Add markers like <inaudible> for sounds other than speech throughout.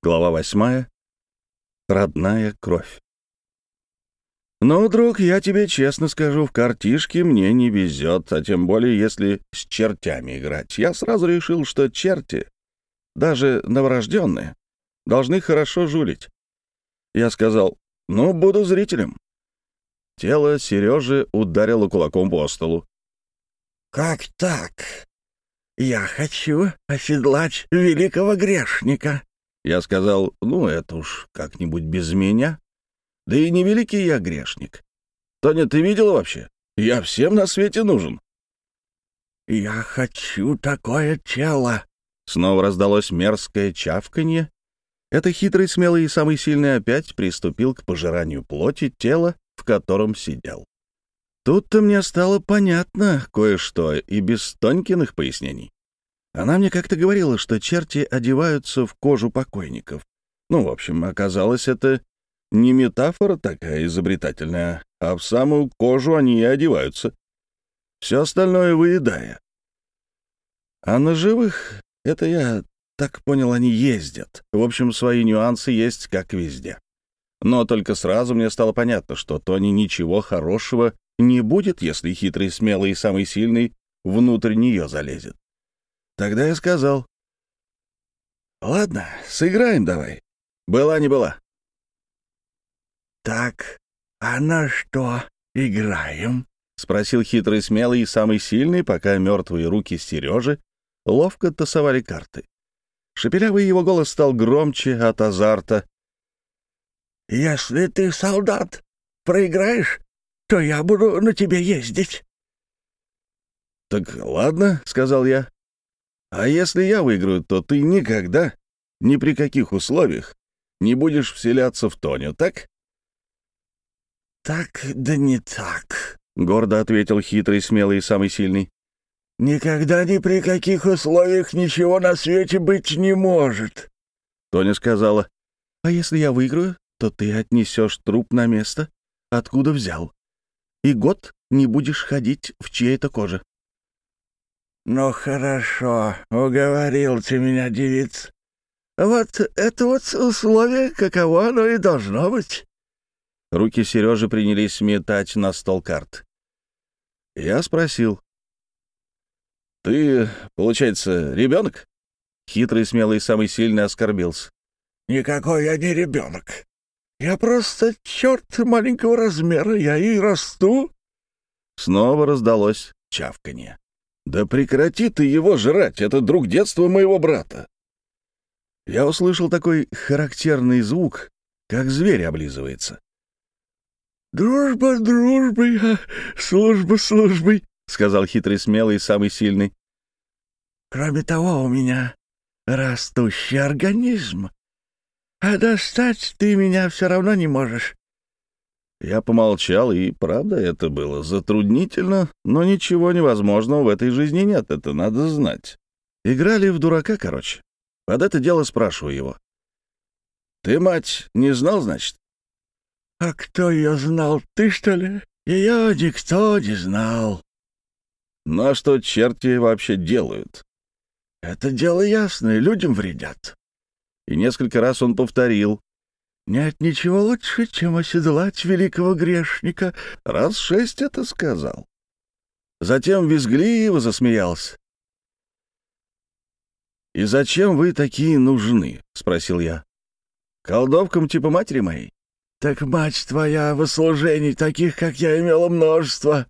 Глава восьмая. Родная кровь. «Ну, друг, я тебе честно скажу, в картишке мне не везет, а тем более, если с чертями играть. Я сразу решил, что черти, даже новорожденные, должны хорошо жулить. Я сказал, ну, буду зрителем. Тело Сережи ударило кулаком по столу. «Как так? Я хочу оседлать великого грешника», я сказал, ну, это уж как-нибудь без меня. Да и не великий я грешник. Тоня, ты видела вообще? Я всем на свете нужен. «Я хочу такое тело!» Снова раздалось мерзкое чавканье. Это хитрый, смелый и самый сильный опять приступил к пожиранию плоти тела, в котором сидел. Тут-то мне стало понятно кое-что и без Тонькиных пояснений. Она мне как-то говорила, что черти одеваются в кожу покойников. Ну, в общем, оказалось, это не метафора такая изобретательная, а в самую кожу они и одеваются. Все остальное выедая. А на живых, это я так понял, они ездят. В общем, свои нюансы есть, как везде. Но только сразу мне стало понятно, что Тони ничего хорошего не будет, если хитрый, смелый и самый сильный внутрь нее залезет. Тогда я сказал, «Ладно, сыграем давай. Была не была». «Так, а на что играем?» — спросил хитрый, смелый и самый сильный, пока мертвые руки Сережи ловко тасовали карты. Шепелявый его голос стал громче от азарта. «Если ты солдат, проиграешь, то я буду на тебе ездить». «Так ладно», — сказал я. А если я выиграю, то ты никогда, ни при каких условиях, не будешь вселяться в Тоню, так? «Так да не так», — гордо ответил хитрый, смелый и самый сильный. «Никогда ни при каких условиях ничего на свете быть не может». Тоня сказала, «А если я выиграю, то ты отнесешь труп на место, откуда взял, и год не будешь ходить в чьей-то коже». «Ну хорошо, уговорил ты меня, девиц. Вот это вот условие, каково оно и должно быть». Руки Сережи принялись метать на стол карт. Я спросил. «Ты, получается, ребенок?» Хитрый, смелый, самый сильный оскорбился. «Никакой я не ребенок. Я просто черт маленького размера, я и расту». Снова раздалось чавканье. «Да прекрати ты его жрать, это друг детства моего брата!» Я услышал такой характерный звук, как зверь облизывается. «Дружба дружбой, а служба службой», — сказал хитрый, смелый и самый сильный. «Кроме того, у меня растущий организм, а достать ты меня все равно не можешь. Я помолчал, и, правда, это было затруднительно, но ничего невозможного в этой жизни нет, это надо знать. Играли в дурака, короче. Под это дело спрашиваю его. «Ты, мать, не знал, значит?» «А кто ее знал, ты, что ли? Ее никто не знал». «Ну а что черти вообще делают?» «Это дело ясное, людям вредят». И несколько раз он повторил, нет ничего лучше, чем оседлать великого грешника. Раз шесть это сказал. Затем визгливо засмеялся. «И зачем вы такие нужны?» — спросил я. «Колдовкам типа матери моей?» «Так мать твоя в служении таких, как я, имела множество.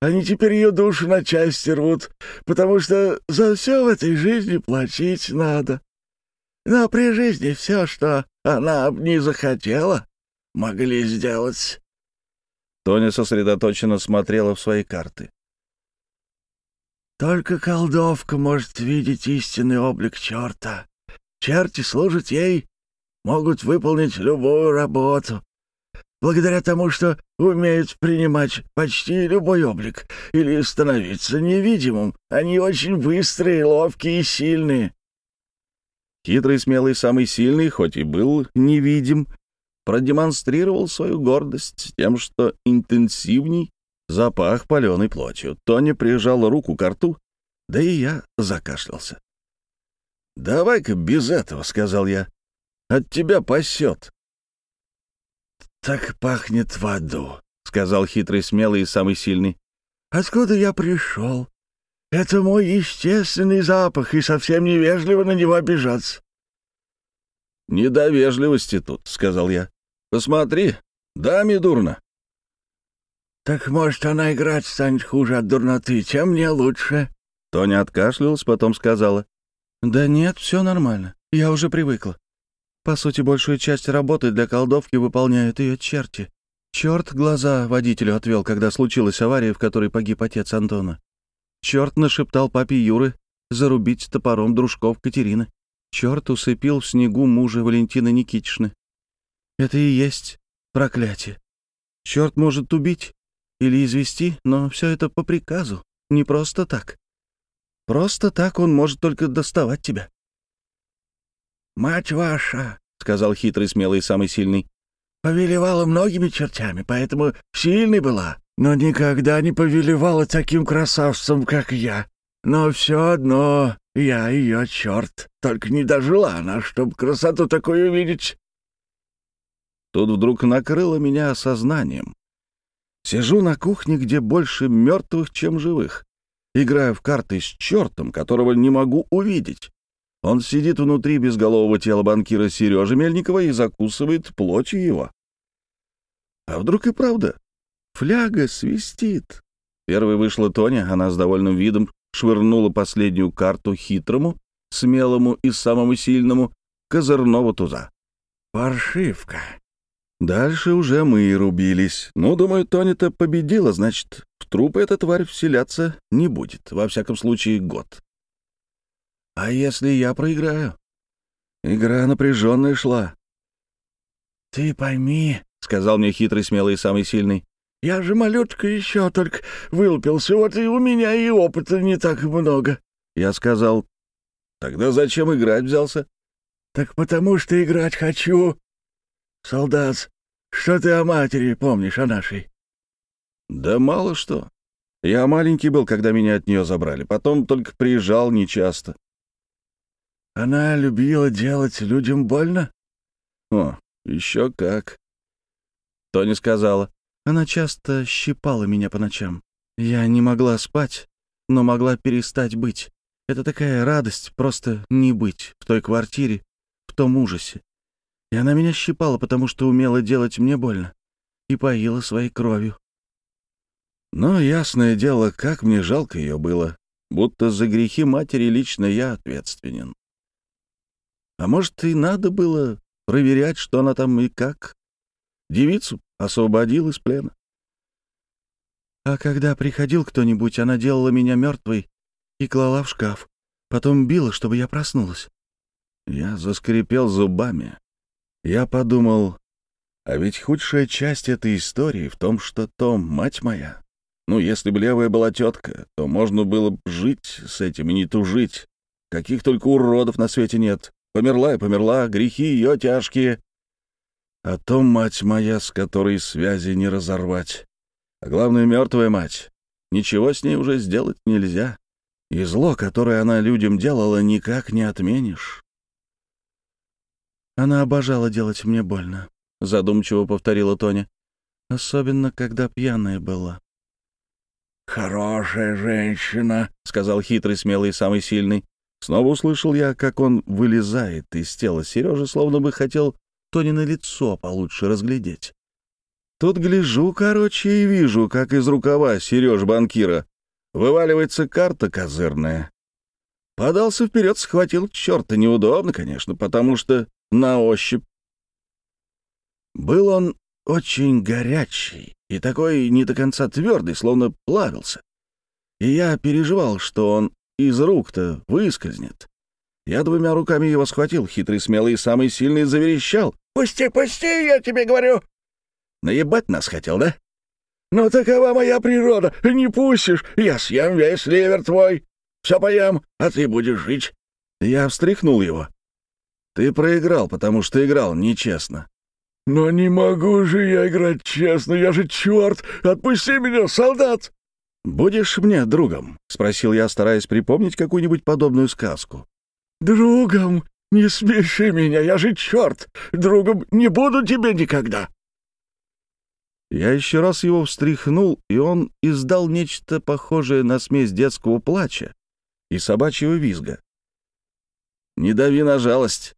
Они теперь ее душу на части рвут, потому что за все в этой жизни платить надо. Но при жизни все, что она б не захотела, могли сделать. Тоня сосредоточенно смотрела в свои карты. Только колдовка может видеть истинный облик черта. Черти служат ей, могут выполнить любую работу, благодаря тому, что умеют принимать почти любой облик или становиться невидимым. Они очень быстрые, ловкие и сильные. Хитрый, смелый, самый сильный, хоть и был невидим, продемонстрировал свою гордость тем, что интенсивней запах паленой плотью. Тони прижал руку к рту, да и я закашлялся. «Давай-ка без этого», — сказал я. От тебя пасет». «Так пахнет в аду», — сказал хитрый, смелый и самый сильный. «Откуда я пришел? Это мой естественный запах, и совсем невежливо на него обижаться». «Не до вежливости тут», — сказал я. «Посмотри, даме дурно». «Так, может, она играть станет хуже от дурноты, чем мне лучше?» Тоня откашлялась, потом сказала. «Да нет, все нормально. Я уже привыкла. По сути, большую часть работы для колдовки выполняют ее черти. Черт глаза водителю отвел, когда случилась авария, в которой погиб отец Антона. Черт нашептал папе Юры зарубить топором дружков Катерины. Черт усыпил в снегу мужа Валентины Никитичны. Это и есть проклятие. Черт может убить или извести, но все это по приказу, не просто так. Просто так он может только доставать тебя. «Мать ваша», — сказал хитрый, смелый и самый сильный, — «повелевала многими чертями, поэтому сильной была, но никогда не повелевала таким красавцем, как я. Но все одно я ее черт, только не дожила она, чтобы красоту такую увидеть». Тут вдруг накрыло меня осознанием. Сижу на кухне, где больше мертвых, чем живых. Играю в карты с чертом, которого не могу увидеть. Он сидит внутри безголового тела банкира Сережи Мельникова и закусывает плотью его. А вдруг и правда? Фляга свистит. Первой вышла Тоня, она с довольным видом швырнула последнюю карту хитрому, смелому и самому сильному козырного туза. «Паршивка», Дальше уже мы и рубились. Ну, думаю, Тони-то победила, значит, в трупы эта тварь вселяться не будет. Во всяком случае, год. А если я проиграю? Игра напряженная шла. «Ты пойми», — сказал мне хитрый, смелый и самый сильный. «Я же малютка еще только вылупился, вот и у меня и опыта не так много». Я сказал, «Тогда зачем играть взялся?» «Так потому что играть хочу», «Солдат, что ты о матери помнишь, о нашей?» «Да мало что. Я маленький был, когда меня от нее забрали. Потом только приезжал нечасто». «Она любила делать людям больно?» «О, еще как». Тони сказала. «Она часто щипала меня по ночам. Я не могла спать, но могла перестать быть. Это такая радость просто не быть в той квартире, в том ужасе. И она меня щипала, потому что умела делать мне больно. И поила своей кровью. Но, ясное дело, как мне жалко ее было. Будто за грехи матери лично я ответственен. А может, и надо было проверять, что она там и как. Девицу освободил из плена. А когда приходил кто-нибудь, она делала меня мертвой и клала в шкаф. Потом била, чтобы я проснулась. Я заскрипел зубами. Я подумал, а ведь худшая часть этой истории в том, что Том, мать моя, ну, если бы левая была тетка, то можно было бы жить с этим и не тужить. Каких только уродов на свете нет. Померла и померла, грехи ее тяжкие. А Том, мать моя, с которой связи не разорвать. А главное, мертвая мать. Ничего с ней уже сделать нельзя. И зло, которое она людям делала, никак не отменишь. Она обожала делать мне больно», — задумчиво повторила Тоня. «Особенно, когда пьяная была». «Хорошая женщина», — сказал хитрый, смелый и самый сильный. Снова услышал я, как он вылезает из тела Сережи, словно бы хотел Тонино лицо получше разглядеть. Тут гляжу, короче, и вижу, как из рукава Сереж банкира вываливается карта козырная. Подался вперед, схватил черта. Неудобно, конечно, потому что на ощупь. Был он очень горячий и такой не до конца твердый, словно плавился. И я переживал, что он из рук-то выскользнет. Я двумя руками его схватил, хитрый, смелый и самый сильный заверещал. «Пусти, пусти, я тебе говорю!» Наебать нас хотел, да? «Ну, такова моя природа. Не пустишь, я съем весь ливер твой. Все поем, а ты будешь жить». Я встряхнул его. Ты проиграл, потому что играл нечестно. Но не могу же я играть честно, я же черт! Отпусти меня, солдат! Будешь мне другом? Спросил я, стараясь припомнить какую-нибудь подобную сказку. Другом? Не смеши меня, я же черт! Другом не буду тебе никогда!» Я еще раз его встряхнул, и он издал нечто похожее на смесь детского плача и собачьего визга. «Не дави на жалость!»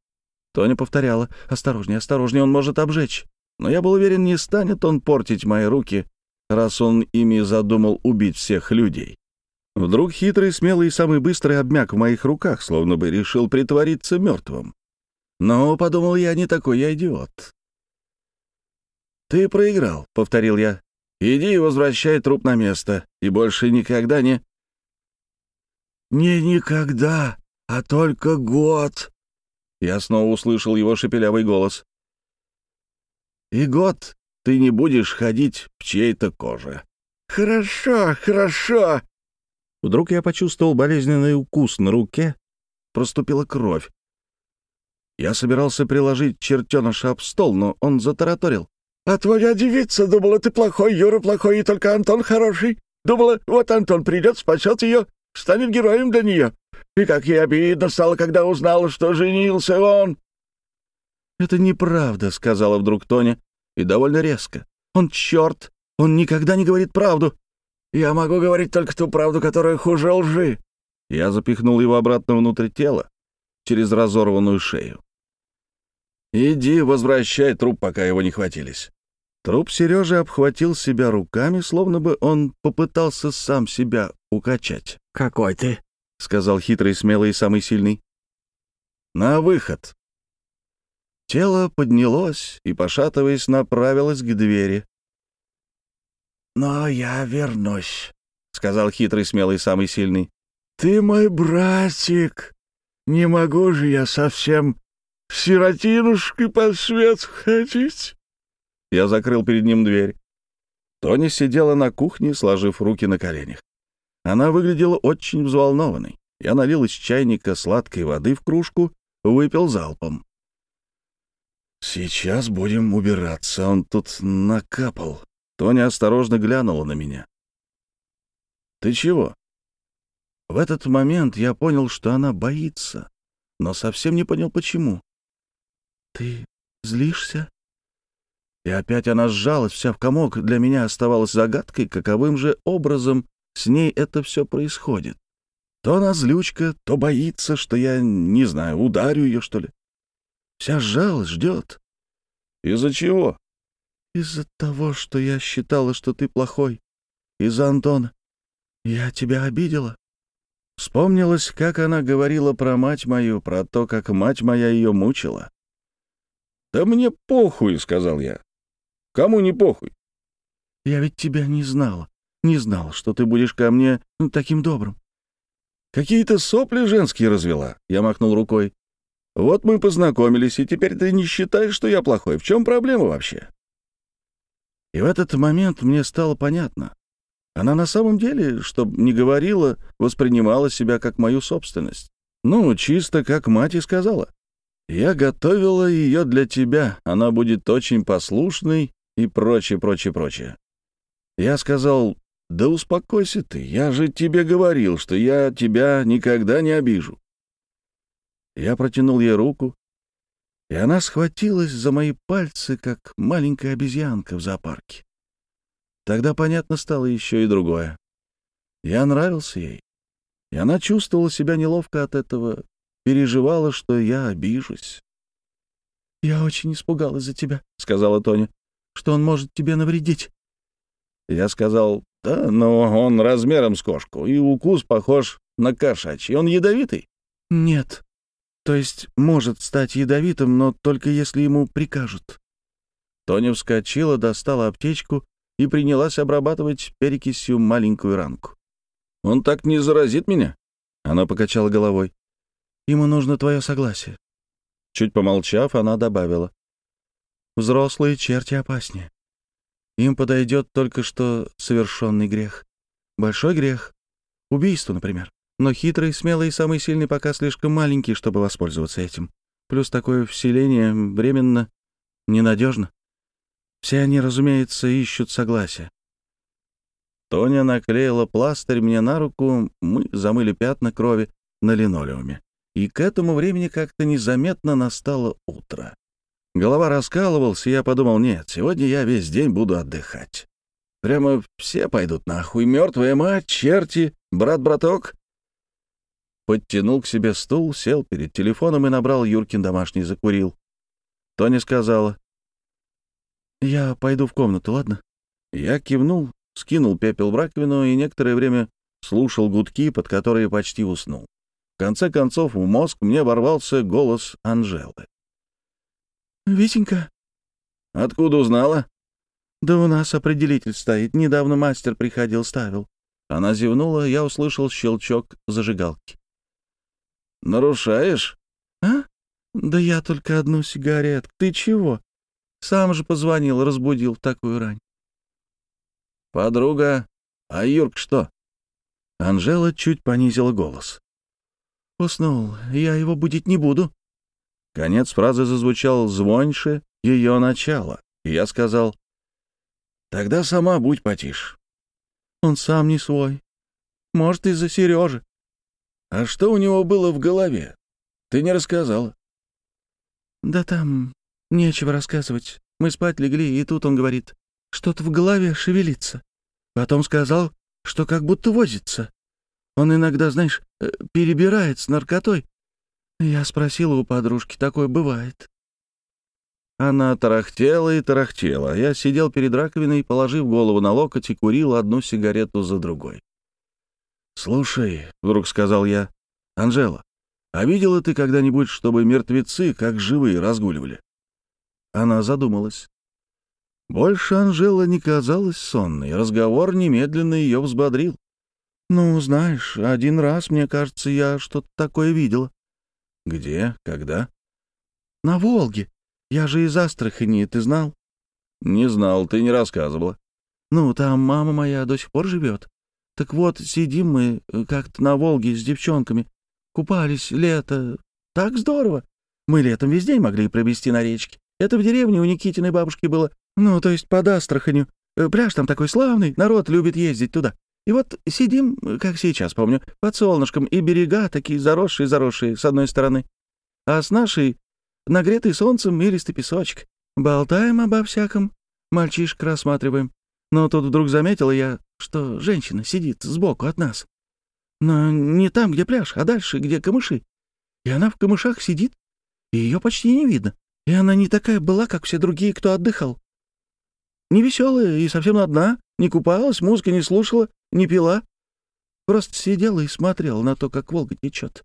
Тоня повторяла. «Осторожнее, осторожнее, он может обжечь». Но я был уверен, не станет он портить мои руки, раз он ими задумал убить всех людей. Вдруг хитрый, смелый и самый быстрый обмяк в моих руках, словно бы решил притвориться мертвым. Но, подумал я, не такой я идиот. «Ты проиграл», — повторил я. «Иди и возвращай труп на место, и больше никогда не...» «Не никогда, а только год», я снова услышал его шепелявый голос. «И год ты не будешь ходить в чьей-то коже». «Хорошо, хорошо!» Вдруг я почувствовал болезненный укус на руке, проступила кровь. Я собирался приложить чертеныша об стол, но он затараторил. «А твоя девица думала, ты плохой, Юра плохой, и только Антон хороший. Думала, вот Антон придет, спасет ее, станет героем для нее. И как ей обидно стало, когда узнала, что женился он!» «Это неправда», — сказала вдруг Тоня, и довольно резко. «Он черт! Он никогда не говорит правду!» «Я могу говорить только ту правду, которая хуже лжи!» Я запихнул его обратно внутрь тела, через разорванную шею. «Иди, возвращай труп, пока его не хватились». Труп Сережи обхватил себя руками, словно бы он попытался сам себя укачать. «Какой ты?» — сказал хитрый, смелый и самый сильный. «На выход!» Тело поднялось и, пошатываясь, направилось к двери. «Но я вернусь», — сказал хитрый, смелый, самый сильный. «Ты мой братик. Не могу же я совсем сиротинушкой по свет ходить». Я закрыл перед ним дверь. Тони сидела на кухне, сложив руки на коленях. Она выглядела очень взволнованной. Я налил из чайника сладкой воды в кружку, выпил залпом. «Сейчас будем убираться, он тут накапал». Тоня осторожно глянула на меня. «Ты чего?» В этот момент я понял, что она боится, но совсем не понял, почему. «Ты злишься?» И опять она сжалась вся в комок. Для меня оставалось загадкой, каковым же образом с ней это все происходит. То она злючка, то боится, что я, не знаю, ударю ее, что ли. Вся сжалась, ждет. Из-за чего? Из-за того, что я считала, что ты плохой. Из-за Антона. Я тебя обидела. Вспомнилось, как она говорила про мать мою, про то, как мать моя ее мучила. «Да мне похуй», — сказал я. «Кому не похуй?» «Я ведь тебя не знала. Не знал, что ты будешь ко мне таким добрым. Какие-то сопли женские развела, я махнул рукой. Вот мы познакомились, и теперь ты не считаешь, что я плохой. В чем проблема вообще? И в этот момент мне стало понятно. Она на самом деле, чтобы не говорила, воспринимала себя как мою собственность. Ну, чисто как мать и сказала. Я готовила ее для тебя, она будет очень послушной и прочее, прочее, прочее. Я сказал, «Да успокойся ты, я же тебе говорил, что я тебя никогда не обижу». Я протянул ей руку, и она схватилась за мои пальцы, как маленькая обезьянка в зоопарке. Тогда понятно стало еще и другое. Я нравился ей, и она чувствовала себя неловко от этого, переживала, что я обижусь. «Я очень испугалась за тебя», — сказала Тоня, — «что он может тебе навредить». Я сказал, да, но он размером с кошку, и укус похож на кошачий. Он ядовитый? Нет. То есть может стать ядовитым, но только если ему прикажут. Тоня вскочила, достала аптечку и принялась обрабатывать перекисью маленькую ранку. «Он так не заразит меня?» Она покачала головой. «Ему нужно твое согласие». Чуть помолчав, она добавила. «Взрослые черти опаснее. Им подойдет только что совершенный грех. Большой грех. Убийство, например. Но хитрый, смелый и самый сильный пока слишком маленький, чтобы воспользоваться этим. Плюс такое вселение временно ненадежно. Все они, разумеется, ищут согласия. Тоня наклеила пластырь мне на руку, мы замыли пятна крови на линолеуме. и к этому времени как-то незаметно настало утро. Голова раскалывалась, и я подумал, нет, сегодня я весь день буду отдыхать. Прямо все пойдут нахуй. Мертвая мать, черти, брат-браток. Подтянул к себе стул, сел перед телефоном и набрал Юркин домашний, закурил. Тоня сказала. «Я пойду в комнату, ладно?» Я кивнул, скинул пепел в раковину и некоторое время слушал гудки, под которые почти уснул. В конце концов, в мозг мне ворвался голос Анжелы. «Витенька». «Откуда узнала?» «Да у нас определитель стоит. Недавно мастер приходил, ставил». Она зевнула, я услышал щелчок зажигалки. «Нарушаешь?» «А? Да я только одну сигаретку. Ты чего? Сам же позвонил, разбудил в такую рань». «Подруга, а Юрк что?» Анжела чуть понизила голос. «Уснул. Я его будить не буду». Конец фразы зазвучал звоньше ее начала, и я сказал, «Тогда сама будь потише». «Он сам не свой. Может, из-за Сережи». «А что у него было в голове? Ты не рассказала». «Да там нечего рассказывать. Мы спать легли, и тут он говорит, что-то в голове шевелится. Потом сказал, что как будто возится. Он иногда, знаешь, э, перебирает с наркотой, я спросила у подружки, такое бывает. Она тарахтела и тарахтела. Я сидел перед раковиной, положив голову на локоть и курил одну сигарету за другой. «Слушай», — вдруг сказал я, — «Анжела, а видела ты когда-нибудь, чтобы мертвецы, как живые, разгуливали?» Она задумалась. Больше Анжела не казалась сонной, разговор немедленно ее взбодрил. «Ну, знаешь, один раз, мне кажется, я что-то такое видела. «Где? Когда?» «На Волге. Я же из Астрахани, ты знал?» «Не знал, ты не рассказывала». «Ну, там мама моя до сих пор живет. Так вот, сидим мы э, как-то на Волге с девчонками. Купались лето. Так здорово. Мы летом весь день могли провести на речке. Это в деревне у Никитиной бабушки было. Ну, то есть под Астраханью. Э, пляж там такой славный, народ любит ездить туда. И вот сидим, как сейчас помню, под солнышком, и берега такие заросшие-заросшие с одной стороны, а с нашей нагретый солнцем милистый песочек. Болтаем обо всяком, мальчишек рассматриваем. Но тут вдруг заметила я, что женщина сидит сбоку от нас. Но не там, где пляж, а дальше, где камыши. И она в камышах сидит, и ее почти не видно. И она не такая была, как все другие, кто отдыхал. Не веселая и совсем одна, не купалась, музыки не слушала, не пила. Просто сидела и смотрела на то, как Волга течет.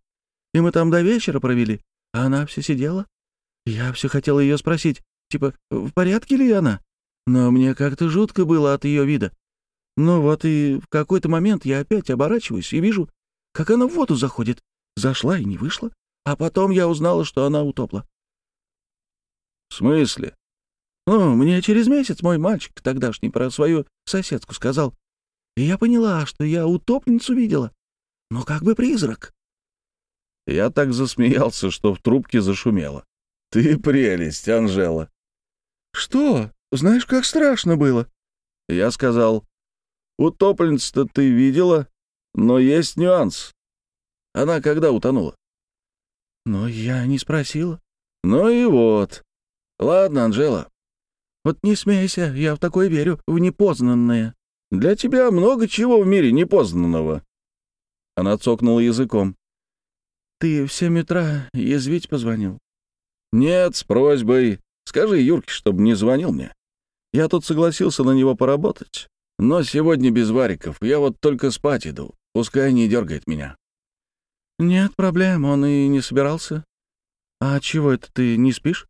И мы там до вечера провели, а она все сидела. Я все хотела ее спросить, типа, в порядке ли она? Но мне как-то жутко было от ее вида. Ну вот и в какой-то момент я опять оборачиваюсь и вижу, как она в воду заходит. Зашла и не вышла. А потом я узнала, что она утопла. — В смысле? — Ну, мне через месяц мой мальчик тогдашний про свою соседку сказал. И я поняла, что я утопленницу видела. Но как бы призрак. Я так засмеялся, что в трубке зашумело. «Ты прелесть, Анжела!» «Что? Знаешь, как страшно было?» Я сказал, «Утопленницу-то ты видела, но есть нюанс. Она когда утонула?» «Но я не спросила». «Ну и вот. Ладно, Анжела». «Вот не смейся, я в такое верю, в непознанное». Для тебя много чего в мире непознанного». Она цокнула языком. «Ты в семь утра язвить позвонил?» «Нет, с просьбой. Скажи Юрке, чтобы не звонил мне. Я тут согласился на него поработать. Но сегодня без вариков. Я вот только спать иду. Пускай не дергает меня». «Нет проблем, он и не собирался. А чего это ты не спишь?»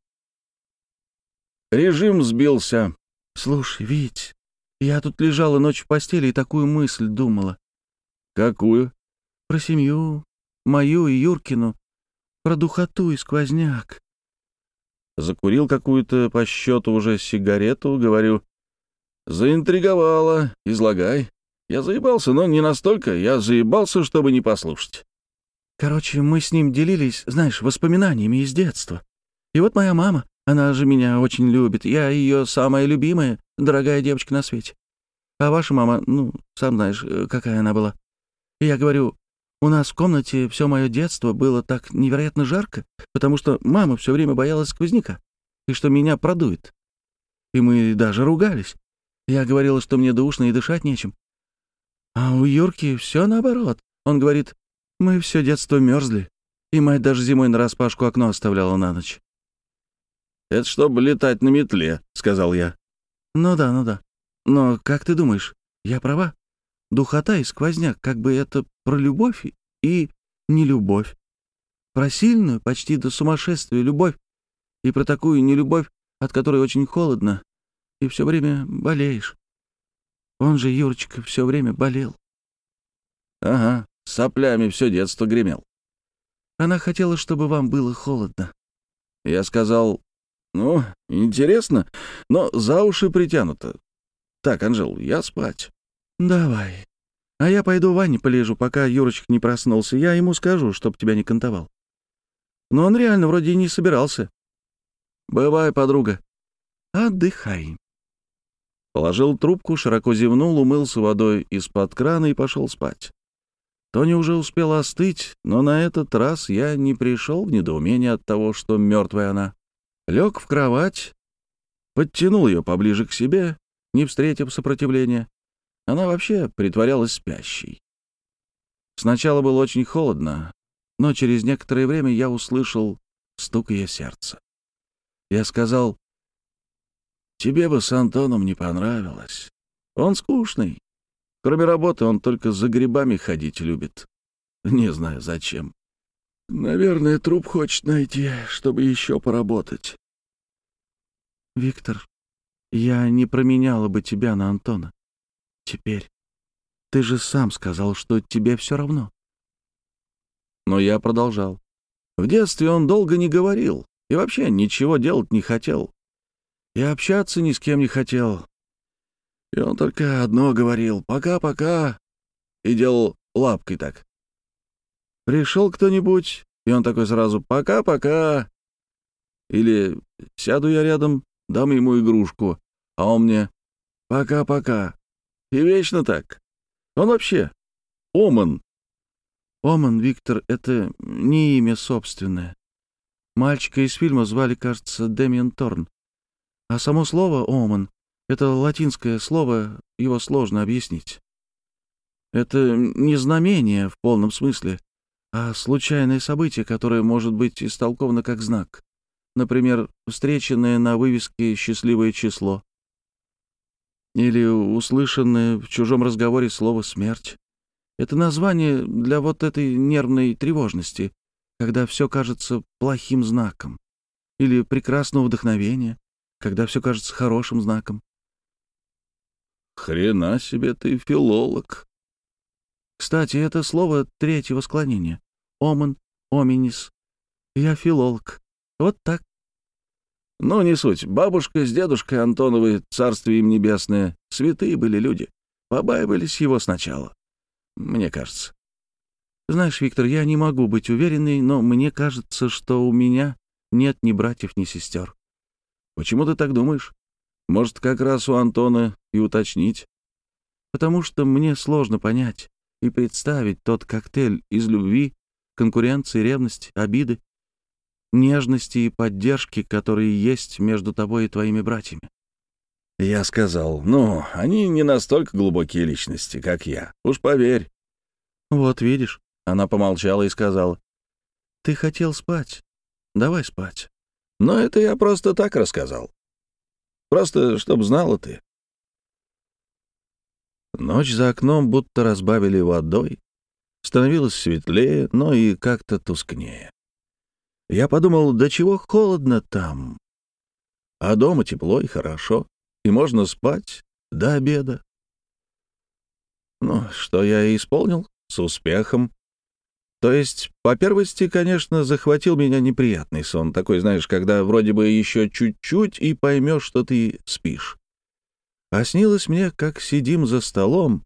«Режим сбился». «Слушай, Вить, я тут лежала ночь в постели и такую мысль думала. Какую? Про семью, мою и Юркину, про духоту и сквозняк. Закурил какую-то по счету уже сигарету, говорю. Заинтриговала, излагай. Я заебался, но не настолько. Я заебался, чтобы не послушать. Короче, мы с ним делились, знаешь, воспоминаниями из детства. И вот моя мама, она же меня очень любит. Я ее самая любимая, дорогая девочка на свете. А ваша мама, ну, сам знаешь, э, какая она была. И я говорю, У нас в комнате все мое детство было так невероятно жарко, потому что мама все время боялась сквозняка, и что меня продует. И мы даже ругались. Я говорила, что мне душно и дышать нечем. А у Юрки все наоборот. Он говорит, мы все детство мерзли, и мать даже зимой нараспашку окно оставляла на ночь. «Это чтобы летать на метле», — сказал я. «Ну да, ну да. Но как ты думаешь, я права? Духота и сквозняк, как бы это про любовь и не любовь. Про сильную, почти до сумасшествия любовь, и про такую нелюбовь, от которой очень холодно, и все время болеешь. Он же, Юрочка, все время болел. Ага, соплями все детство гремел. Она хотела, чтобы вам было холодно. Я сказал, ну, интересно, но за уши притянуто. Так, Анжел, я спать. Давай. А я пойду в ванне полежу, пока Юрочка не проснулся. Я ему скажу, чтоб тебя не кантовал. Но он реально вроде и не собирался. Бывай, подруга. Отдыхай. Положил трубку, широко зевнул, умылся водой из-под крана и пошел спать. Тони уже успела остыть, но на этот раз я не пришел в недоумение от того, что мертвая она. Лег в кровать, подтянул ее поближе к себе, не встретив сопротивления. Она вообще притворялась спящей. Сначала было очень холодно, но через некоторое время я услышал стук ее сердца. Я сказал, «Тебе бы с Антоном не понравилось. Он скучный. Кроме работы он только за грибами ходить любит. Не знаю, зачем. Наверное, труп хочет найти, чтобы еще поработать. Виктор, я не променяла бы тебя на Антона. Теперь. Ты же сам сказал, что тебе все равно. Но я продолжал. В детстве он долго не говорил и вообще ничего делать не хотел. И общаться ни с кем не хотел. И он только одно говорил «пока-пока» и делал лапкой так. Пришел кто-нибудь, и он такой сразу «пока-пока». Или сяду я рядом, дам ему игрушку, а он мне «пока-пока». И вечно так. Он вообще Оман. Оман, Виктор, это не имя собственное. Мальчика из фильма звали, кажется, Дэмиан Торн. А само слово «оман» — это латинское слово, его сложно объяснить. Это не знамение в полном смысле, а случайное событие, которое может быть истолковано как знак. Например, встреченное на вывеске «Счастливое число». Или услышанное в чужом разговоре слово «смерть». Это название для вот этой нервной тревожности, когда все кажется плохим знаком. Или прекрасного вдохновения, когда все кажется хорошим знаком. «Хрена себе ты филолог!» Кстати, это слово третьего склонения. Оман, оминис. Я филолог. Вот так. Ну, не суть. Бабушка с дедушкой Антоновы, царствие им небесное, святые были люди. Побаивались его сначала, мне кажется. Знаешь, Виктор, я не могу быть уверенной, но мне кажется, что у меня нет ни братьев, ни сестер. Почему ты так думаешь? Может, как раз у Антона и уточнить? Потому что мне сложно понять, и представить тот коктейль из любви, конкуренции, ревности, обиды, нежности и поддержки, которые есть между тобой и твоими братьями. Я сказал, ну, они не настолько глубокие личности, как я, уж поверь. Вот видишь, она помолчала и сказала, ты хотел спать, давай спать. Но это я просто так рассказал. Просто, чтоб знала ты. Ночь за окном будто разбавили водой. Становилось светлее, но и как-то тускнее. Я подумал, до чего холодно там. А дома тепло и хорошо, и можно спать до обеда. Ну, что я и исполнил с успехом. То есть, по первости, конечно, захватил меня неприятный сон, такой, знаешь, когда вроде бы еще чуть-чуть и поймешь, что ты спишь. А снилось мне, как сидим за столом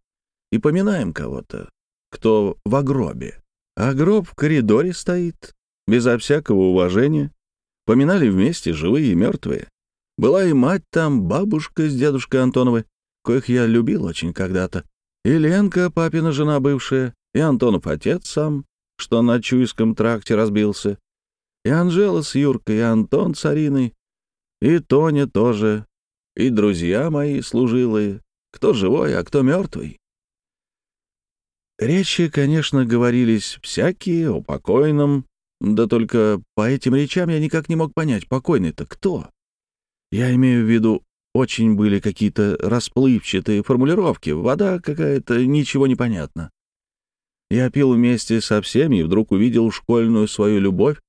и поминаем кого-то, кто в гробе. А гроб в коридоре стоит, безо всякого уважения. Поминали вместе живые и мертвые. Была и мать там, бабушка с дедушкой Антоновой, коих я любил очень когда-то. И Ленка, папина жена бывшая, и Антонов отец сам, что на Чуйском тракте разбился, и Анжела с Юркой, и Антон с Ариной, и Тоня тоже, и друзья мои служилые, кто живой, а кто мертвый. Речи, конечно, говорились всякие, о покойном, да только по этим речам я никак не мог понять, покойный-то кто? Я имею в виду, очень были какие-то расплывчатые формулировки, вода какая-то, ничего не понятно. Я пил вместе со всеми и вдруг увидел школьную свою любовь.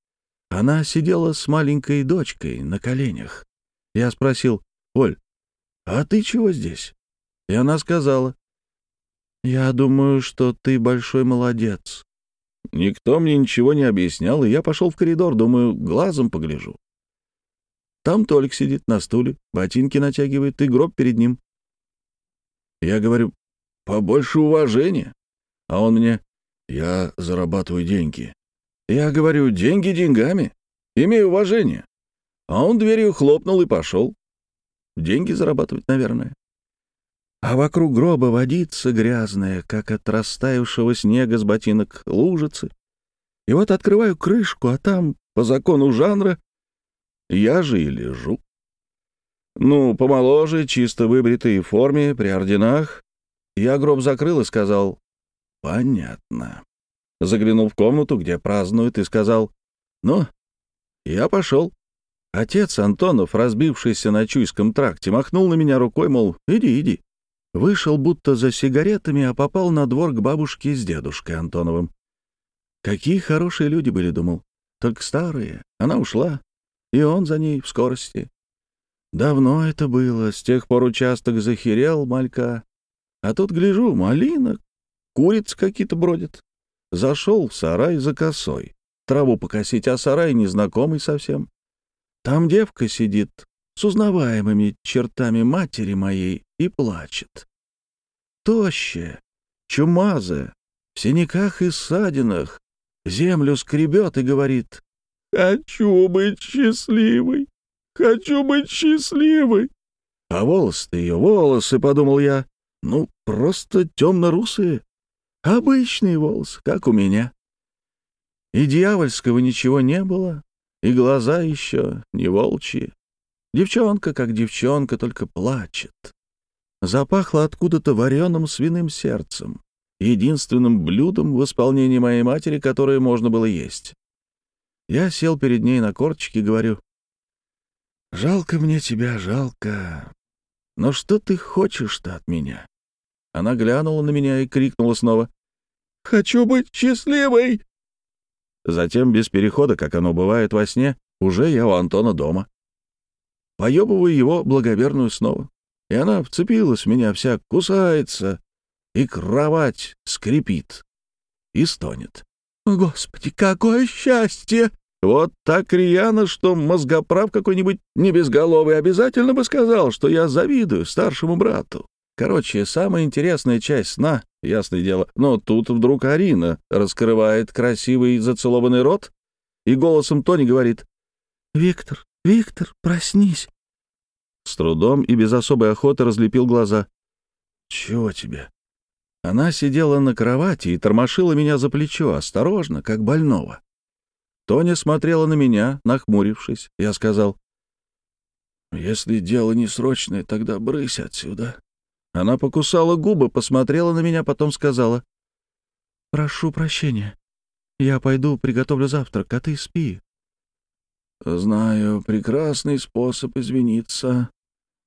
Она сидела с маленькой дочкой на коленях. Я спросил, «Оль, а ты чего здесь?» И она сказала, «Я думаю, что ты большой молодец». Никто мне ничего не объяснял, и я пошел в коридор, думаю, глазом погляжу. Там Толик сидит на стуле, ботинки натягивает, и гроб перед ним. Я говорю, побольше уважения. А он мне, я зарабатываю деньги. Я говорю, деньги деньгами, имею уважение. А он дверью хлопнул и пошел. Деньги зарабатывать, наверное. А вокруг гроба водица грязная, как от растаявшего снега с ботинок лужицы. И вот открываю крышку, а там, по закону жанра, я же и лежу. Ну, помоложе, чисто выбритый в форме, при орденах. Я гроб закрыл и сказал «Понятно». Заглянул в комнату, где празднуют, и сказал «Ну, я пошел». Отец Антонов, разбившийся на Чуйском тракте, махнул на меня рукой, мол, иди, иди. Вышел будто за сигаретами, а попал на двор к бабушке с дедушкой Антоновым. Какие хорошие люди были, думал. Только старые. Она ушла, и он за ней в скорости. Давно это было, с тех пор участок захерел малька. А тут, гляжу, малина, курицы какие-то бродят. Зашел в сарай за косой. Траву покосить, а сарай незнакомый совсем. Там девка сидит с узнаваемыми чертами матери моей и плачет. Тощая, чумазая, в синяках и ссадинах, землю скребет и говорит Хочу быть счастливой. Хочу быть счастливой. А волосы-то ее волосы, — подумал я, — ну, просто темно-русые. Обычные волосы, как у меня. И дьявольского ничего не было, и глаза еще не волчьи. Девчонка, как девчонка, только плачет. Запахло откуда-то вареным свиным сердцем, единственным блюдом в исполнении моей матери, которое можно было есть. Я сел перед ней на корточки и говорю, «Жалко мне тебя, жалко. Но что ты хочешь-то от меня?» Она глянула на меня и крикнула снова, «Хочу быть счастливой!» Затем, без перехода, как оно бывает во сне, уже я у Антона дома. Поебываю его благоверную снова. И она вцепилась в меня вся, кусается, и кровать скрипит и стонет. Господи, какое счастье! Вот так рьяно, что мозгоправ какой-нибудь небезголовый обязательно бы сказал, что я завидую старшему брату. Короче, самая интересная часть сна, ясное дело, но тут вдруг Арина раскрывает красивый зацелованный рот и голосом Тони говорит «Виктор, Виктор, проснись». С трудом и без особой охоты разлепил глаза. «Чего тебе?» Она сидела на кровати и тормошила меня за плечо, осторожно, как больного. Тоня смотрела на меня, нахмурившись. Я сказал, «Если дело не срочное, тогда брысь отсюда». Она покусала губы, посмотрела на меня, потом сказала, «Прошу прощения. Я пойду приготовлю завтрак, а ты спи». «Знаю, прекрасный способ извиниться»,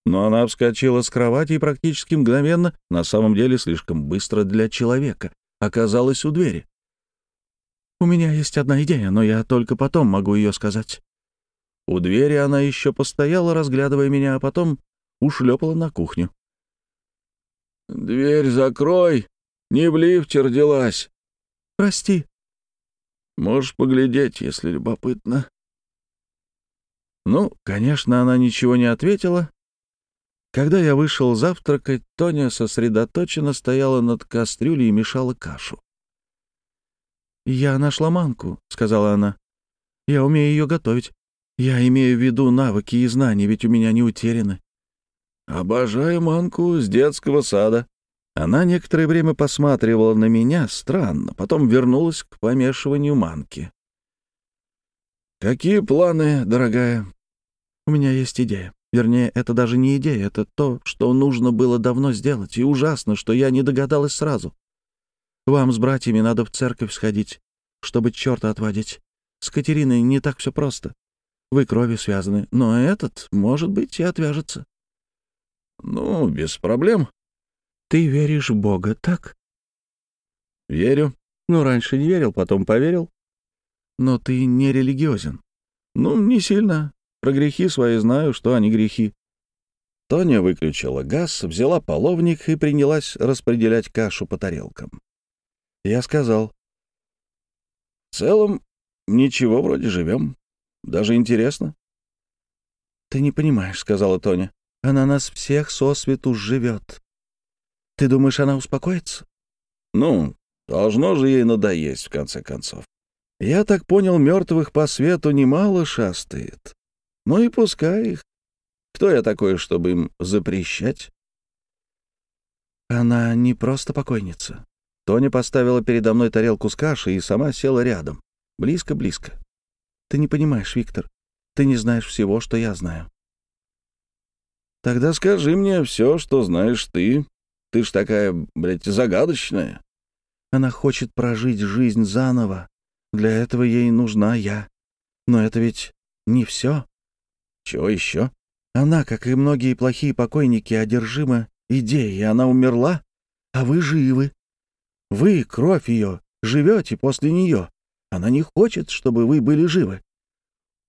но она вскочила с кровати и практически мгновенно, на самом деле слишком быстро для человека, оказалась у двери. «У меня есть одна идея, но я только потом могу ее сказать». У двери она еще постояла, разглядывая меня, а потом ушлепала на кухню. «Дверь закрой! Не в лифте родилась!» «Прости». «Можешь поглядеть, если любопытно». Ну, конечно, она ничего не ответила, когда я вышел завтракать, Тоня сосредоточенно стояла над кастрюлей и мешала кашу. «Я нашла манку», — сказала она. «Я умею ее готовить. Я имею в виду навыки и знания, ведь у меня не утеряны». «Обожаю манку с детского сада». Она некоторое время посматривала на меня странно, потом вернулась к помешиванию манки. «Какие планы, дорогая?» «У меня есть идея. Вернее, это даже не идея, это то, что нужно было давно сделать, и ужасно, что я не догадалась сразу. Вам с братьями надо в церковь сходить, чтобы черта отводить. С Катериной не так все просто. Вы крови связаны, но этот, может быть, и отвяжется». «Ну, без проблем». «Ты веришь в Бога, так?» «Верю. Ну, раньше не верил, потом поверил. Но ты не религиозен. Ну, не сильно. Про грехи свои знаю, что они грехи». Тоня выключила газ, взяла половник и принялась распределять кашу по тарелкам. Я сказал, «В целом, ничего вроде живем. Даже интересно». «Ты не понимаешь», — сказала Тоня. «Она нас всех сосвету живет. Ты думаешь, она успокоится?» «Ну, должно же ей надоесть, в конце концов. Я так понял, мертвых по свету немало шастает. Ну и пускай их. Кто я такой, чтобы им запрещать?» Она не просто покойница. Тоня поставила передо мной тарелку с кашей и сама села рядом. Близко-близко. Ты не понимаешь, Виктор. Ты не знаешь всего, что я знаю. Тогда скажи мне все, что знаешь ты. Ты ж такая, блядь, загадочная. Она хочет прожить жизнь заново. Для этого ей нужна я. Но это ведь не все. Чего еще? Она, как и многие плохие покойники, одержима идеей. Она умерла, а вы живы. Вы, кровь ее, живете после нее. Она не хочет, чтобы вы были живы.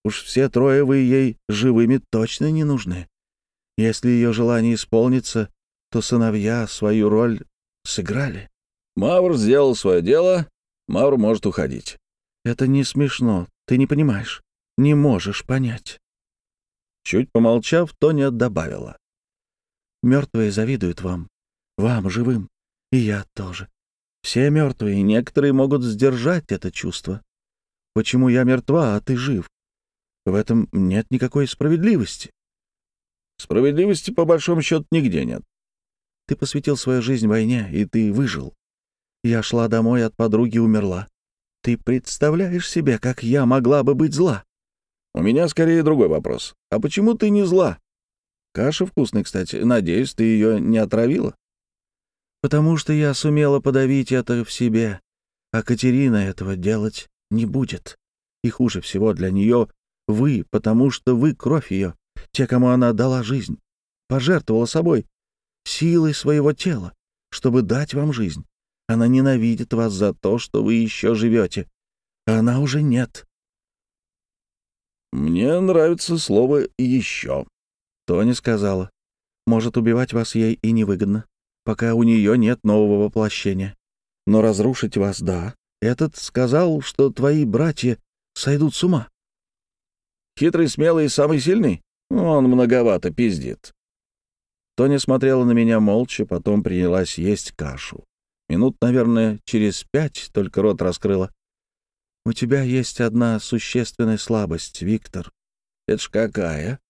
Уж все трое вы ей живыми точно не нужны. Если ее желание исполнится, то сыновья свою роль сыграли. Мавр сделал свое дело, Мавр может уходить. Это не смешно, ты не понимаешь, не можешь понять. Чуть помолчав, Тоня добавила. Мертвые завидуют вам, вам, живым, и я тоже. Все мертвые, некоторые могут сдержать это чувство. Почему я мертва, а ты жив? В этом нет никакой справедливости. Справедливости, по большому счету, нигде нет. Ты посвятил свою жизнь войне, и ты выжил. Я шла домой от подруги умерла. Ты представляешь себе, как я могла бы быть зла? У меня скорее другой вопрос. А почему ты не зла? Каша вкусная, кстати. Надеюсь, ты ее не отравила? потому что я сумела подавить это в себе, а Катерина этого делать не будет. И хуже всего для нее вы, потому что вы кровь ее, те, кому она дала жизнь, пожертвовала собой, силой своего тела, чтобы дать вам жизнь. Она ненавидит вас за то, что вы еще живете, а она уже нет. «Мне нравится слово «еще». Тони сказала. «Может, убивать вас ей и невыгодно пока у нее нет нового воплощения. Но разрушить вас — да. Этот сказал, что твои братья сойдут с ума. Хитрый, смелый и самый сильный? Он многовато пиздит. Тоня смотрела на меня молча, потом принялась есть кашу. Минут, наверное, через пять только рот раскрыла. «У тебя есть одна существенная слабость, Виктор». «Это ж какая?»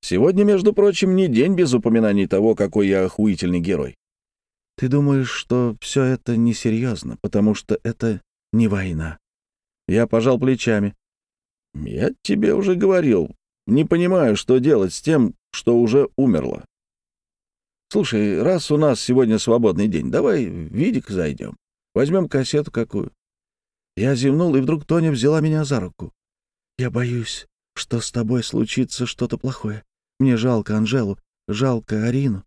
«Сегодня, между прочим, не день без упоминаний того, какой я охуительный герой. Ты думаешь, что все это несерьезно, потому что это не война. Я пожал плечами. Я тебе уже говорил. Не понимаю, что делать с тем, что уже умерло. Слушай, раз у нас сегодня свободный день, давай в видик зайдем. Возьмем кассету какую. Я зевнул, и вдруг Тоня взяла меня за руку. Я боюсь, что с тобой случится что-то плохое. Мне жалко Анжелу, жалко Арину.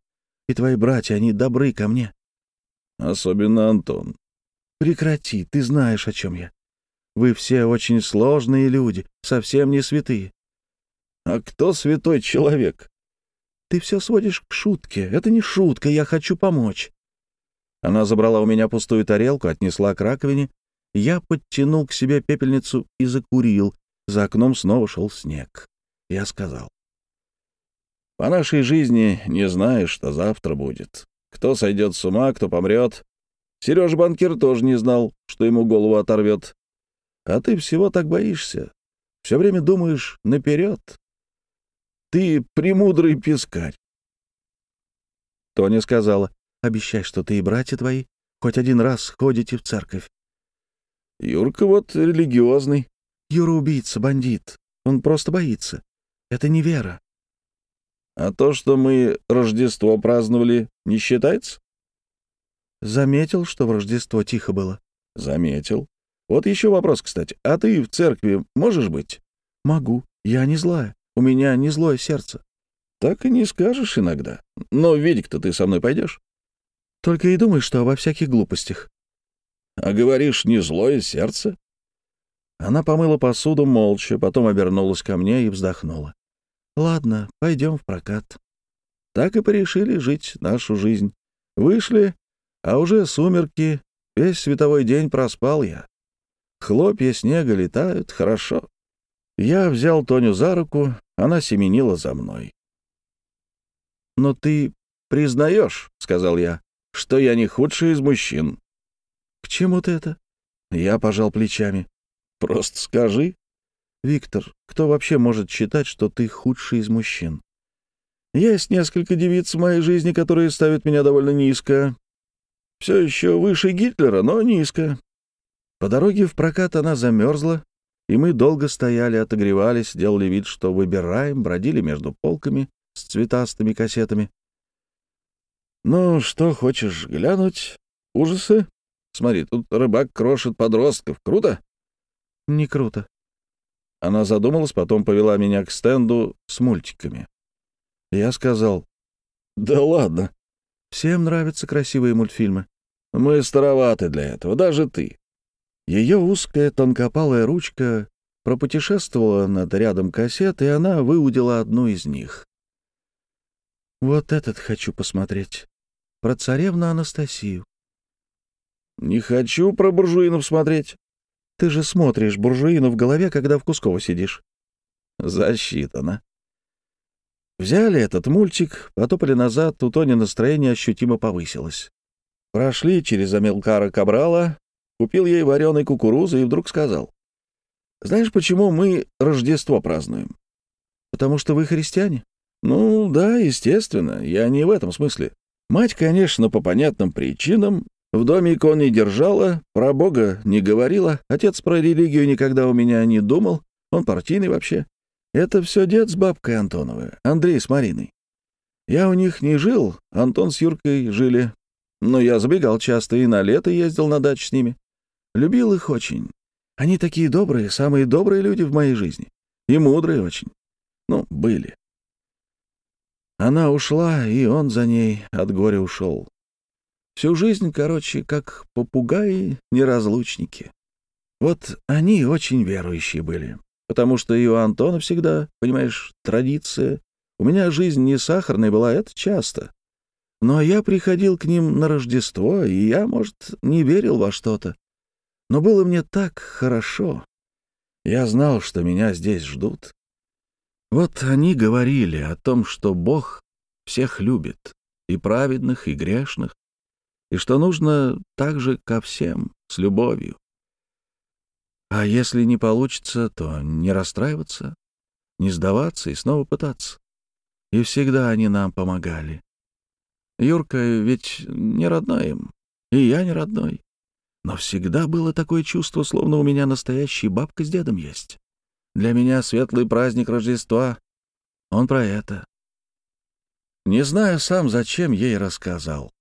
И твои братья, они добры ко мне. Особенно Антон. Прекрати, ты знаешь, о чем я. Вы все очень сложные люди, совсем не святые. А кто святой человек? Ты все сводишь к шутке. Это не шутка, я хочу помочь. Она забрала у меня пустую тарелку, отнесла к раковине. Я подтянул к себе пепельницу и закурил. За окном снова шел снег. Я сказал. По нашей жизни не знаешь, что завтра будет. Кто сойдет с ума, кто помрет. Сережа банкир тоже не знал, что ему голову оторвет. А ты всего так боишься. Все время думаешь наперед. Ты премудрый пескарь. Тоня сказала, Обещай, что ты и братья твои хоть один раз ходите в церковь. Юрка вот религиозный. Юра убийца, бандит. Он просто боится. Это не вера. А то, что мы Рождество праздновали, не считается? Заметил, что в Рождество тихо было? Заметил. Вот еще вопрос, кстати. А ты в церкви можешь быть? Могу. Я не злая. У меня не злое сердце. Так и не скажешь иногда. Но видеть-то ты со мной пойдешь? Только и думаешь, что обо всяких глупостях. А говоришь, не злое сердце? Она помыла посуду молча, потом обернулась ко мне и вздохнула. Ладно, пойдем в прокат. Так и порешили жить нашу жизнь. Вышли, а уже сумерки, весь световой день проспал я. Хлопья снега летают, хорошо. Я взял Тоню за руку, она семенила за мной. «Но ты признаешь, — сказал я, — что я не худший из мужчин. К чему ты это? Я пожал плечами. Просто скажи. Виктор, кто вообще может считать, что ты худший из мужчин? Есть несколько девиц в моей жизни, которые ставят меня довольно низко. Все еще выше Гитлера, но низко. По дороге в прокат она замерзла, и мы долго стояли, отогревались, делали вид, что выбираем, бродили между полками с цветастыми кассетами. «Ну, что хочешь глянуть? Ужасы? Смотри, тут рыбак крошит подростков. Круто?» «Не круто». Она задумалась, потом повела меня к стенду с мультиками. Я сказал, «Да ладно». «Всем нравятся красивые мультфильмы». «Мы староваты для этого, даже ты». Ее узкая тонкопалая ручка пропутешествовала над рядом кассет, и она выудила одну из них. «Вот этот хочу посмотреть. Про царевну Анастасию». «Не хочу про буржуинов смотреть». «Ты же смотришь буржуину в голове, когда в Кусково сидишь». «Засчитано». Взяли этот мультик, потопали назад, у Тони настроение ощутимо повысилось. Прошли через Амелкара Кабрала, купил ей вареной кукурузы и вдруг сказал. «Знаешь, почему мы Рождество празднуем?» «Потому что вы христиане?» «Ну, да, естественно, я не в этом смысле. Мать, конечно, по понятным причинам, в доме икон не держала, про Бога не говорила, отец про религию никогда у меня не думал, он партийный вообще. Это все дед с бабкой Антоновой, Андрей с Мариной. Я у них не жил, Антон с Юркой жили, но я забегал часто и на лето ездил на дачу с ними. Любил их очень. Они такие добрые, самые добрые люди в моей жизни. И мудрые очень. Ну, были. Она ушла, и он за ней от горя ушел. Всю жизнь, короче, как попугаи-неразлучники. Вот они очень верующие были, потому что и у Антона всегда, понимаешь, традиция. У меня жизнь не сахарная была, это часто. Но я приходил к ним на Рождество, и я, может, не верил во что-то. Но было мне так хорошо. Я знал, что меня здесь ждут. Вот они говорили о том, что Бог всех любит, и праведных, и грешных, и что нужно так же ко всем, с любовью. А если не получится, то не расстраиваться, не сдаваться и снова пытаться. И всегда они нам помогали. Юрка ведь не родной им, и я не родной. Но всегда было такое чувство, словно у меня настоящая бабка с дедом есть. Для меня светлый праздник Рождества. Он про это. Не знаю сам, зачем ей рассказал.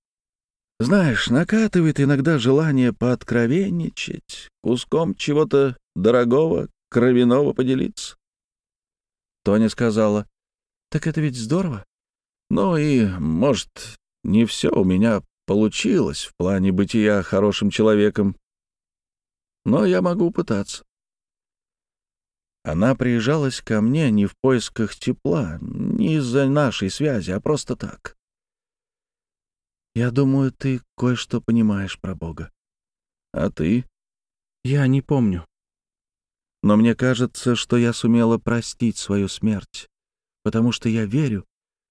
Знаешь, накатывает иногда желание пооткровенничать, куском чего-то дорогого, кровяного поделиться. Тоня сказала, «Так это ведь здорово. Ну и, может, не все у меня получилось в плане бытия хорошим человеком, но я могу пытаться. Она приезжалась ко мне не в поисках тепла, не из-за нашей связи, а просто так. Я думаю, ты кое-что понимаешь про Бога. А ты? Я не помню. Но мне кажется, что я сумела простить свою смерть, потому что я верю,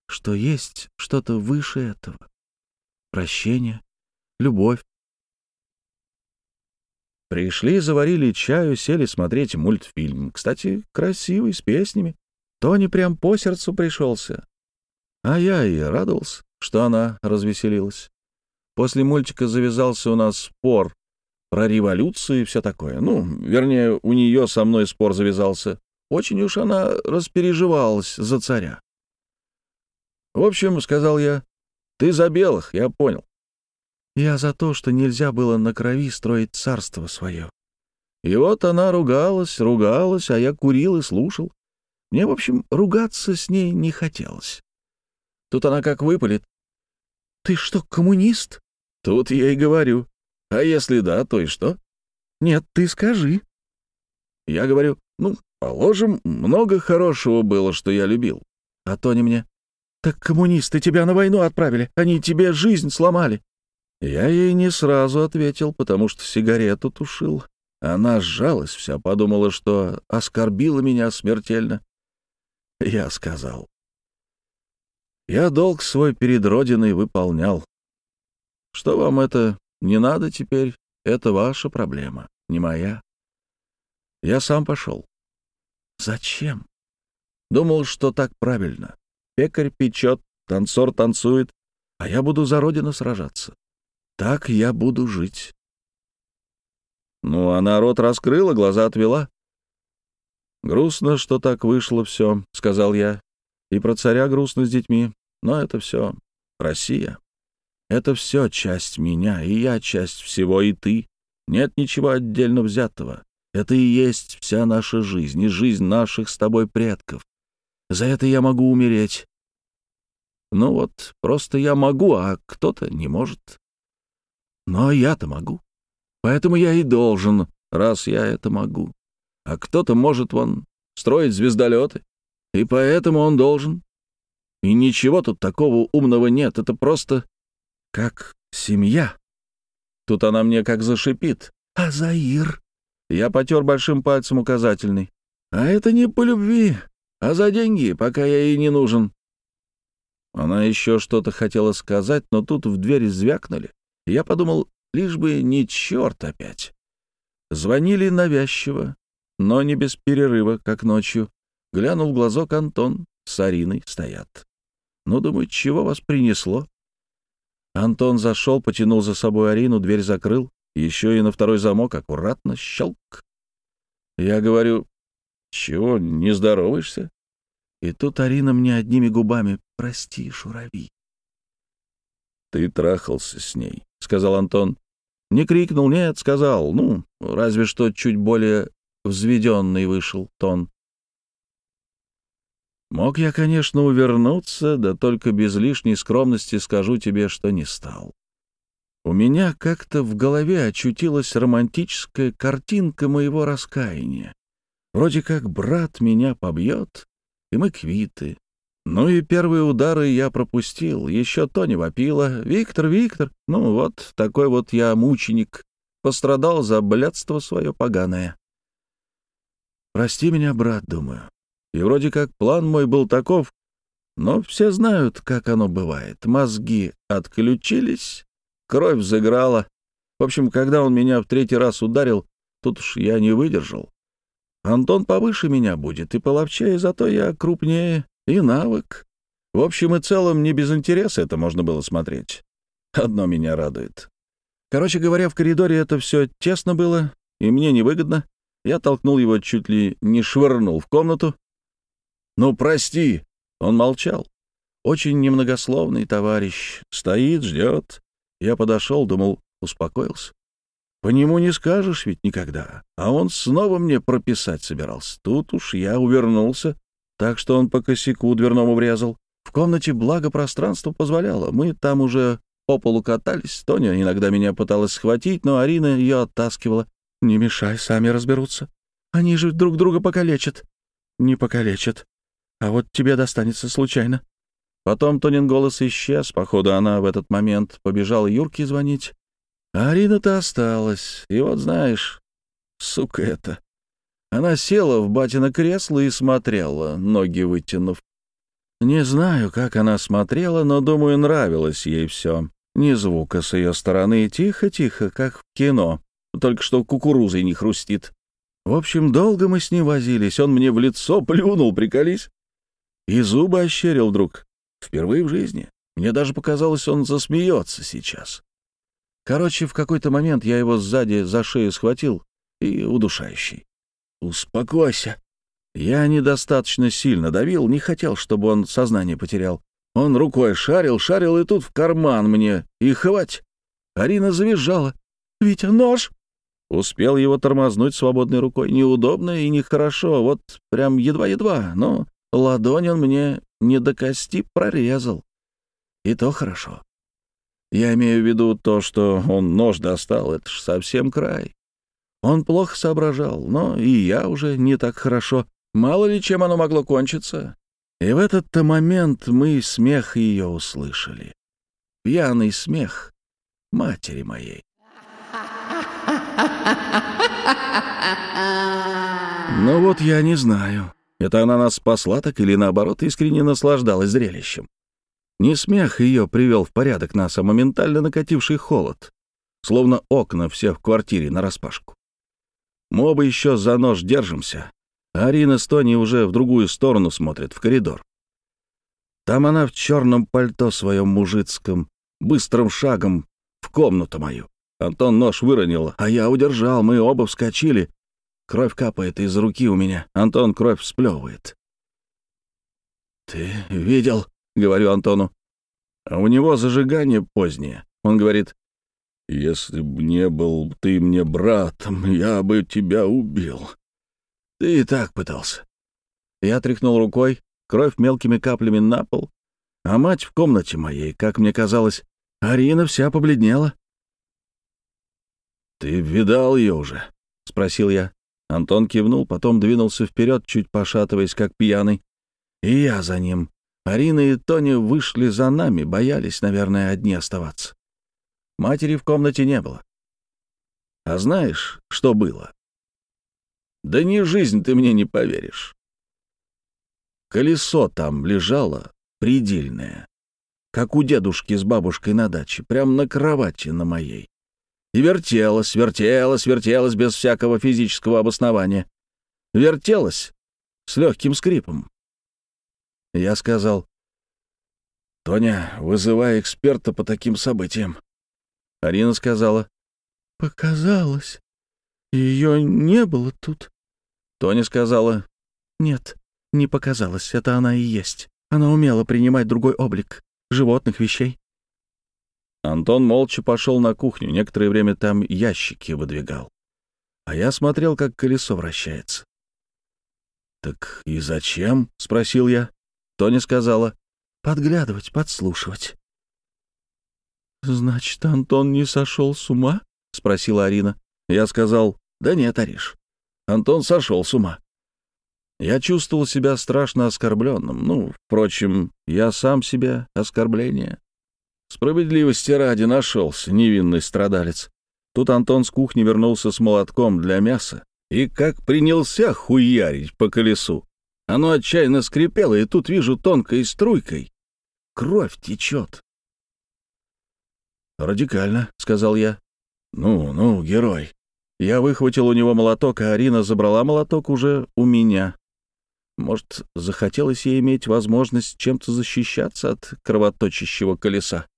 что есть что-то выше этого. Прощение, любовь, Пришли, заварили чаю, сели смотреть мультфильм. Кстати, красивый, с песнями. Тони прям по сердцу пришелся. А я и радовался, что она развеселилась. После мультика завязался у нас спор про революцию и все такое. Ну, вернее, у нее со мной спор завязался. Очень уж она распереживалась за царя. В общем, — сказал я, — ты за белых, я понял. Я за то, что нельзя было на крови строить царство свое. И вот она ругалась, ругалась, а я курил и слушал. Мне, в общем, ругаться с ней не хотелось. Тут она как выпалит. «Ты что, коммунист?» Тут я и говорю. А если да, то и что? Нет, ты скажи. Я говорю, ну, положим, много хорошего было, что я любил. А Тони мне, так коммунисты тебя на войну отправили, они тебе жизнь сломали. Я ей не сразу ответил, потому что сигарету тушил. Она сжалась вся, подумала, что оскорбила меня смертельно. Я сказал. Я долг свой перед Родиной выполнял. Что вам это не надо теперь, это ваша проблема, не моя. Я сам пошел. Зачем? Думал, что так правильно. Пекарь печет, танцор танцует, а я буду за родину сражаться. Так я буду жить. Ну, а народ раскрыла, глаза отвела. «Грустно, что так вышло все», — сказал я. «И про царя грустно с детьми, но это все Россия. Это все часть меня, и я часть всего, и ты. Нет ничего отдельно взятого. Это и есть вся наша жизнь, и жизнь наших с тобой предков. За это я могу умереть. Ну вот, просто я могу, а кто-то не может. Но я-то могу. Поэтому я и должен, раз я это могу. А кто-то может, вон, строить звездолеты. И поэтому он должен. И ничего тут такого умного нет. Это просто как семья. Тут она мне как зашипит. А Заир? Я потер большим пальцем указательный. А это не по любви, а за деньги, пока я ей не нужен. Она еще что-то хотела сказать, но тут в дверь звякнули. Я подумал, лишь бы не черт опять. Звонили навязчиво, но не без перерыва, как ночью. Глянул в глазок Антон с Ариной стоят. Ну, думаю, чего вас принесло? Антон зашел, потянул за собой Арину, дверь закрыл, еще и на второй замок аккуратно щелк. Я говорю, чего, не здороваешься? И тут Арина мне одними губами «Прости, Шурави». «Ты трахался с ней», — сказал Антон. Не крикнул, нет, сказал. Ну, разве что чуть более взведенный вышел тон. Мог я, конечно, увернуться, да только без лишней скромности скажу тебе, что не стал. У меня как-то в голове очутилась романтическая картинка моего раскаяния. Вроде как брат меня побьет, и мы квиты. Ну и первые удары я пропустил, еще то не вопило. «Виктор, Виктор!» Ну вот, такой вот я мученик. Пострадал за блядство свое поганое. Прости меня, брат, думаю. И вроде как план мой был таков, но все знают, как оно бывает. Мозги отключились, кровь заграла. В общем, когда он меня в третий раз ударил, тут уж я не выдержал. Антон повыше меня будет и половчее, зато я крупнее и навык. В общем и целом, не без интереса это можно было смотреть. Одно меня радует. Короче говоря, в коридоре это все тесно было, и мне невыгодно. Я толкнул его, чуть ли не швырнул в комнату, «Ну, прости!» Он молчал. Очень немногословный товарищ. Стоит, ждет. Я подошел, думал, успокоился. По нему не скажешь ведь никогда. А он снова мне прописать собирался. Тут уж я увернулся, так что он по косяку дверному врезал. В комнате благо пространство позволяло. Мы там уже по полу катались. Тоня иногда меня пыталась схватить, но Арина ее оттаскивала. «Не мешай, сами разберутся. Они же друг друга покалечат». «Не покалечат. А вот тебе достанется случайно. Потом Тонин голос исчез. Походу, она в этот момент побежала Юрке звонить. А Арина-то осталась. И вот знаешь, сука это. Она села в батино кресло и смотрела, ноги вытянув. Не знаю, как она смотрела, но, думаю, нравилось ей все. Ни звука с ее стороны, тихо-тихо, как в кино. Только что кукурузой не хрустит. В общем, долго мы с ним возились. Он мне в лицо плюнул, приколись. И зубы ощерил вдруг. Впервые в жизни. Мне даже показалось, он засмеется сейчас. Короче, в какой-то момент я его сзади за шею схватил и удушающий. «Успокойся». Я недостаточно сильно давил, не хотел, чтобы он сознание потерял. Он рукой шарил, шарил, и тут в карман мне, и хвать. Арина завизжала. «Витя, нож!» Успел его тормознуть свободной рукой. Неудобно и нехорошо, вот прям едва-едва, но ладонь он мне не до кости прорезал. И то хорошо. Я имею в виду то, что он нож достал, это ж совсем край. Он плохо соображал, но и я уже не так хорошо. Мало ли чем оно могло кончиться. И в этот-то момент мы смех ее услышали. Пьяный смех матери моей. <laughs> Ну вот я не знаю, это она нас спасла так или наоборот искренне наслаждалась зрелищем. Не смех ее привел в порядок нас, а моментально накативший холод, словно окна все в квартире нараспашку. Мы оба еще за нож держимся, а Арина с Тони уже в другую сторону смотрит, в коридор. Там она в черном пальто своем мужицком, быстрым шагом в комнату мою. Антон нож выронил, а я удержал, мы оба вскочили. Кровь капает из руки у меня, Антон кровь сплевывает. «Ты видел?» — говорю Антону. А у него зажигание позднее. Он говорит, «Если б не был ты мне братом, я бы тебя убил. Ты и так пытался». Я тряхнул рукой, кровь мелкими каплями на пол, а мать в комнате моей, как мне казалось, Арина вся побледнела. «Ты видал ее уже?» — спросил я. Антон кивнул, потом двинулся вперед, чуть пошатываясь, как пьяный. И я за ним. Арина и Тони вышли за нами, боялись, наверное, одни оставаться. Матери в комнате не было. А знаешь, что было? Да ни жизнь ты мне не поверишь. Колесо там лежало предельное, как у дедушки с бабушкой на даче, прямо на кровати на моей. И вертелось, вертелось, вертелось без всякого физического обоснования. Вертелось с легким скрипом. Я сказал, «Тоня, вызывай эксперта по таким событиям». Арина сказала, «Показалось. Ее не было тут». Тоня сказала, «Нет, не показалось, это она и есть. Она умела принимать другой облик животных, вещей. Антон молча пошел на кухню, некоторое время там ящики выдвигал. А я смотрел, как колесо вращается. «Так и зачем?» — спросил я. Тоня сказала. «Подглядывать, подслушивать». «Значит, Антон не сошел с ума?» — спросила Арина. Я сказал, «Да нет, Ариш, Антон сошел с ума». Я чувствовал себя страшно оскорбленным. Ну, впрочем, я сам себе оскорбление. Справедливости ради нашелся невинный страдалец. Тут Антон с кухни вернулся с молотком для мяса и как принялся хуярить по колесу. Оно отчаянно скрипело, и тут вижу тонкой струйкой. Кровь течет. «Радикально», — сказал я. «Ну, ну, герой». Я выхватил у него молоток, а Арина забрала молоток уже у меня. Может, захотелось ей иметь возможность чем-то защищаться от кровоточащего колеса.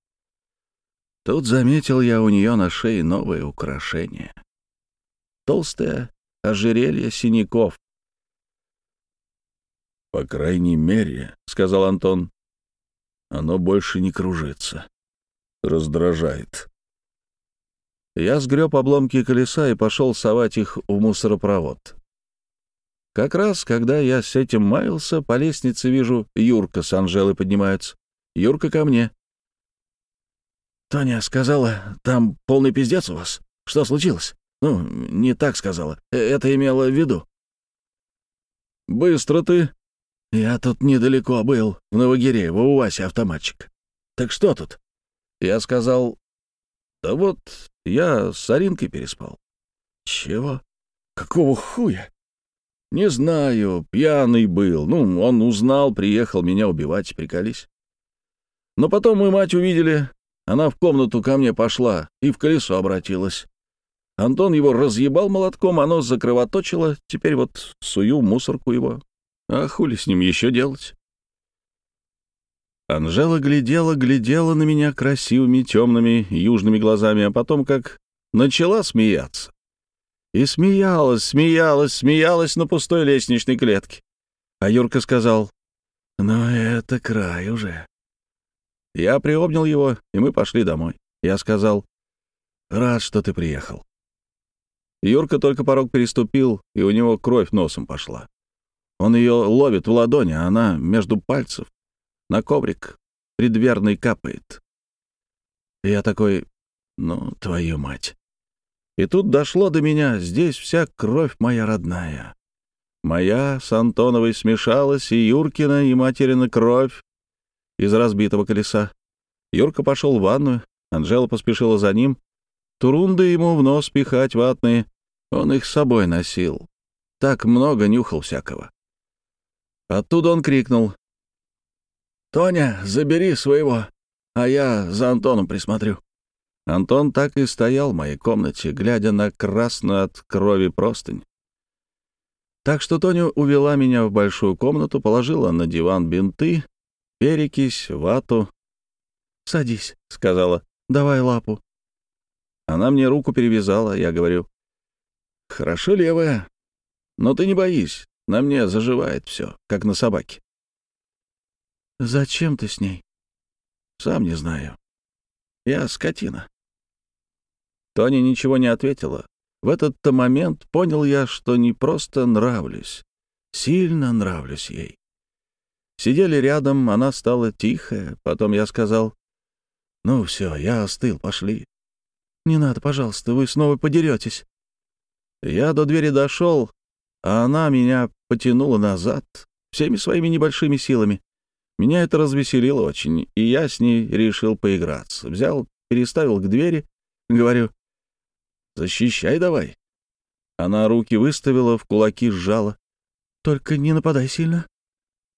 Тут заметил я у нее на шее новое украшение. Толстое ожерелье синяков. «По крайней мере», — сказал Антон, — «оно больше не кружится. Раздражает». Я сгреб обломки колеса и пошел совать их в мусоропровод. Как раз, когда я с этим маялся, по лестнице вижу, Юрка с Анжелой поднимаются. Юрка ко мне. «Тоня сказала, там полный пиздец у вас. Что случилось?» «Ну, не так сказала. Э, это имела в виду». «Быстро ты». «Я тут недалеко был, в Новогиреево, у Васи автоматчик. Так что тут?» Я сказал, «Да вот, я с Аринкой переспал». «Чего? Какого хуя?» «Не знаю, пьяный был. Ну, он узнал, приехал меня убивать, приколись. Но потом мы мать увидели, она в комнату ко мне пошла и в колесо обратилась. Антон его разъебал молотком, оно закровоточило, теперь вот сую мусорку его. А хули с ним еще делать? Анжела глядела, глядела на меня красивыми темными южными глазами, а потом как начала смеяться. И смеялась, смеялась, смеялась на пустой лестничной клетке. А Юрка сказал, «Ну, это край уже». Я приобнял его, и мы пошли домой. Я сказал, «Рад, что ты приехал». Юрка только порог переступил, и у него кровь носом пошла. Он ее ловит в ладони, а она между пальцев на коврик предверный капает. Я такой, ну, твою мать. И тут дошло до меня, здесь вся кровь моя родная. Моя с Антоновой смешалась, и Юркина, и материна кровь из разбитого колеса. Юрка пошел в ванную, Анжела поспешила за ним. Турунды ему в нос пихать ватные, он их с собой носил. Так много нюхал всякого. Оттуда он крикнул. «Тоня, забери своего, а я за Антоном присмотрю». Антон так и стоял в моей комнате, глядя на красную от крови простынь. Так что Тоня увела меня в большую комнату, положила на диван бинты, перекись, вату. «Садись», — сказала, — «давай лапу». Она мне руку перевязала, я говорю, «Хорошо левая, но ты не боись, на мне заживает все, как на собаке». «Зачем ты с ней?» «Сам не знаю. Я скотина». Тони ничего не ответила. В этот-то момент понял я, что не просто нравлюсь, сильно нравлюсь ей. Сидели рядом, она стала тихая, потом я сказал, «Ну все, я остыл, пошли». «Не надо, пожалуйста, вы снова подеретесь». Я до двери дошел, а она меня потянула назад всеми своими небольшими силами. Меня это развеселило очень, и я с ней решил поиграться. Взял, переставил к двери, говорю, «Защищай давай». Она руки выставила, в кулаки сжала. «Только не нападай сильно».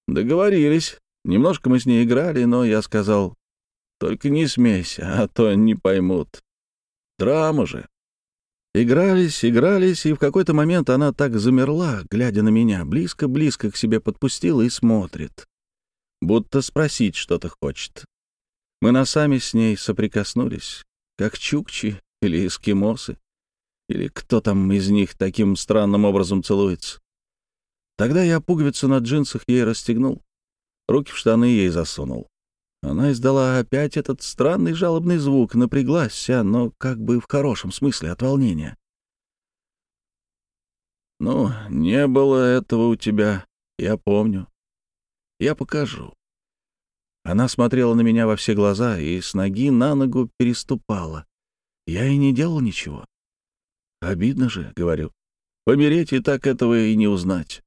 Договорились. Немножко мы с ней играли, но я сказал, «Только не смейся, а то не поймут. Драма же». Игрались, игрались, и в какой-то момент она так замерла, глядя на меня, близко-близко к себе подпустила и смотрит будто спросить что-то хочет. Мы носами с ней соприкоснулись, как чукчи или эскимосы, или кто там из них таким странным образом целуется. Тогда я пуговицу на джинсах ей расстегнул, руки в штаны ей засунул. Она издала опять этот странный жалобный звук, напряглась вся, но как бы в хорошем смысле от волнения. «Ну, не было этого у тебя, я помню. Я покажу. Она смотрела на меня во все глаза и с ноги на ногу переступала. Я и не делал ничего. Обидно же, говорю. Помереть и так этого и не узнать.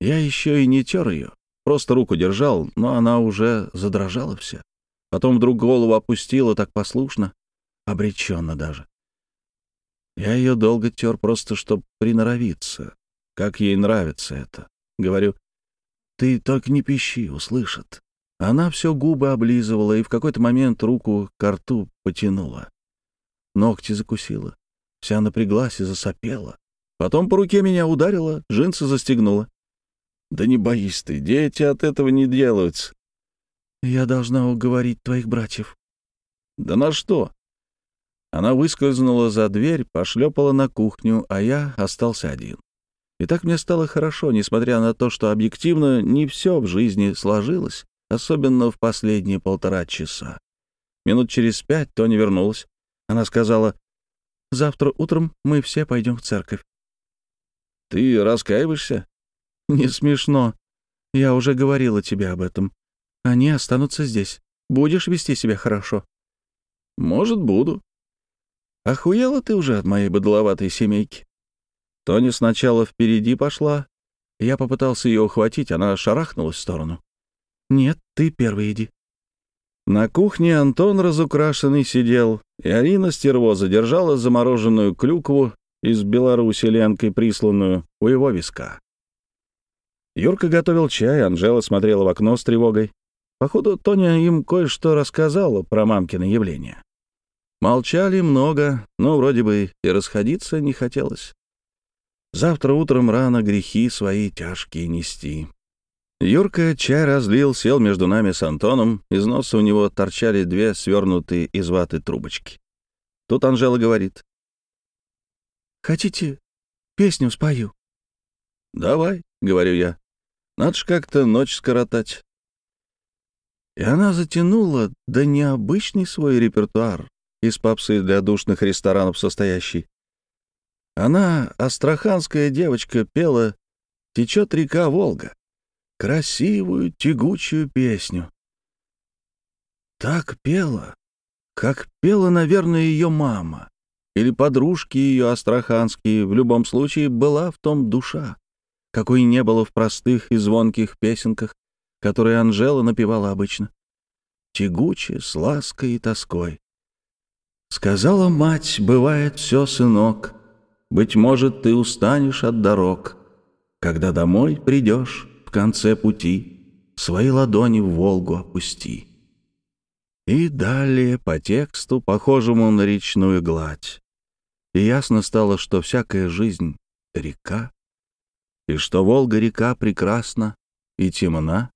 Я еще и не тер ее, просто руку держал, но она уже задрожала вся. Потом вдруг голову опустила так послушно, обреченно даже. Я ее долго тер просто, чтобы приноровиться, как ей нравится это. Говорю, ты только не пищи, услышат. Она все губы облизывала и в какой-то момент руку к рту потянула. Ногти закусила. Вся напряглась и засопела. Потом по руке меня ударила, джинсы застегнула. «Да не боись ты, дети от этого не делаются». «Я должна уговорить твоих братьев». «Да на что?» Она выскользнула за дверь, пошлепала на кухню, а я остался один. И так мне стало хорошо, несмотря на то, что объективно не все в жизни сложилось, особенно в последние полтора часа. Минут через пять Тони вернулась. Она сказала, «Завтра утром мы все пойдем в церковь». «Ты раскаиваешься?» «Не смешно. Я уже говорила тебе об этом. Они останутся здесь. Будешь вести себя хорошо?» «Может, буду». «Охуела ты уже от моей быдловатой семейки?» Тони сначала впереди пошла. Я попытался ее ухватить, она шарахнулась в сторону. «Нет, ты первый иди». На кухне Антон разукрашенный сидел, и Арина стервоза держала замороженную клюкву из Беларуси ленкой присланную у его виска. Юрка готовил чай, Анжела смотрела в окно с тревогой. Походу, Тоня им кое-что рассказала про мамкино явление. Молчали много, но вроде бы и расходиться не хотелось. Завтра утром рано грехи свои тяжкие нести. Юрка чай разлил, сел между нами с Антоном, из носа у него торчали две свернутые из ваты трубочки. Тут Анжела говорит. «Хотите, песню спою?» «Давай», — говорю я. «Надо ж как-то ночь скоротать». И она затянула, да необычный свой репертуар, из попсы для душных ресторанов состоящий. Она, астраханская девочка, пела «Течет река Волга» красивую, тягучую песню. Так пела, как пела, наверное, ее мама или подружки ее астраханские, в любом случае была в том душа, какой не было в простых и звонких песенках, которые Анжела напевала обычно. Тягуче, с лаской и тоской. Сказала мать, бывает все, сынок, быть может, ты устанешь от дорог, когда домой придешь в конце пути, свои ладони в Волгу опусти. И далее по тексту, похожему на речную гладь. И ясно стало, что всякая жизнь — река, и что Волга-река прекрасна и темна,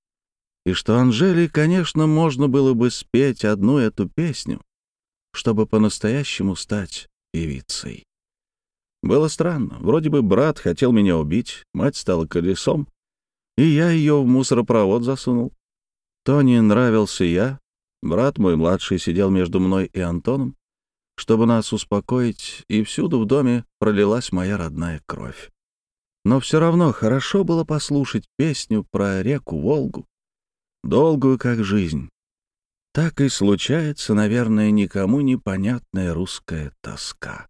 и что Анжеле, конечно, можно было бы спеть одну эту песню, чтобы по-настоящему стать певицей. Было странно. Вроде бы брат хотел меня убить, мать стала колесом, и я ее в мусоропровод засунул. Тони нравился я, брат мой младший сидел между мной и Антоном, чтобы нас успокоить, и всюду в доме пролилась моя родная кровь. Но все равно хорошо было послушать песню про реку Волгу, долгую как жизнь. Так и случается, наверное, никому непонятная русская тоска.